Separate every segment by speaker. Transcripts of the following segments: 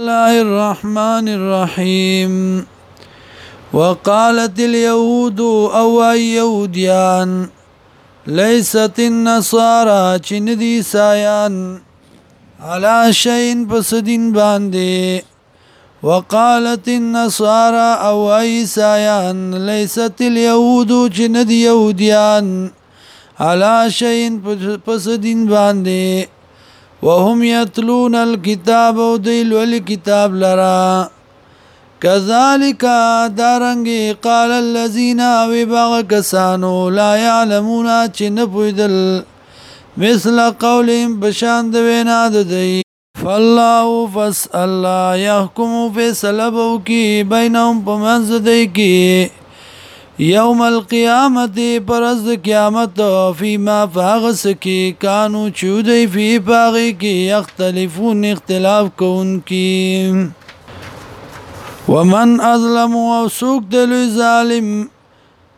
Speaker 1: الله الرحمن الرحيم وقالت اليهود او يهوديان ليست النصارى چن دي سايان على شيء بسدين باندي وقالت النصارى او عيسيان ليست اليهود چن دي يهوديان على شيء بسدين باندي وهم يتلون الكتاب وديل والكتاب لرا كذلك دارنگي قال الذين وبغ كسانو لا يعلمون چن پویدل مثل قولهم بشان د وینا د دی فالله فس الله يحكم فیصله بو کی بینهم پمنځ دی کی یوم القیامت پرز قیامت فیما فاغس کی کانو چودی فی پاغی کی اختلفون اختلاف کون کی ومن اظلم او سوک دلوی ظالم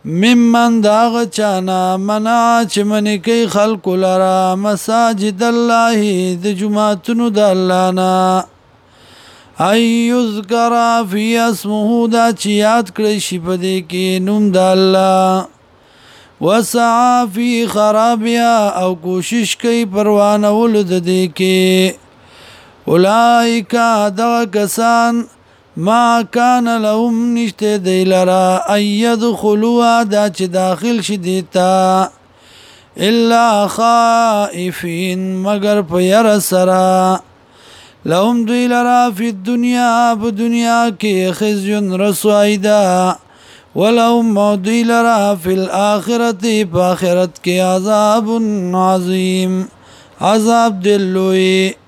Speaker 1: ممن داغ چانا منع چې منې کوي خلکو لره مساجد الله د جمعتونو د الله نه ایوز کرا فی اسمه دا چې یاد کړی شي په دې کې نوم د الله وسعا فی خرابیا او کوشش کوي پروانه ول د دې کې اولائک دا کسان ما کان لهم نشته دی لرا اید خلوا دا چې داخل شي دیتا الا خائفین مگر په ير سره لهم دوی لرا فی الدنیا په دنیا کې خزیون رسوای دا ولهم دوی لرا فی الاخرت په آخرت عذاب عظیم عذاب دلوی